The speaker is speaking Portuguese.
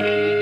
Bye.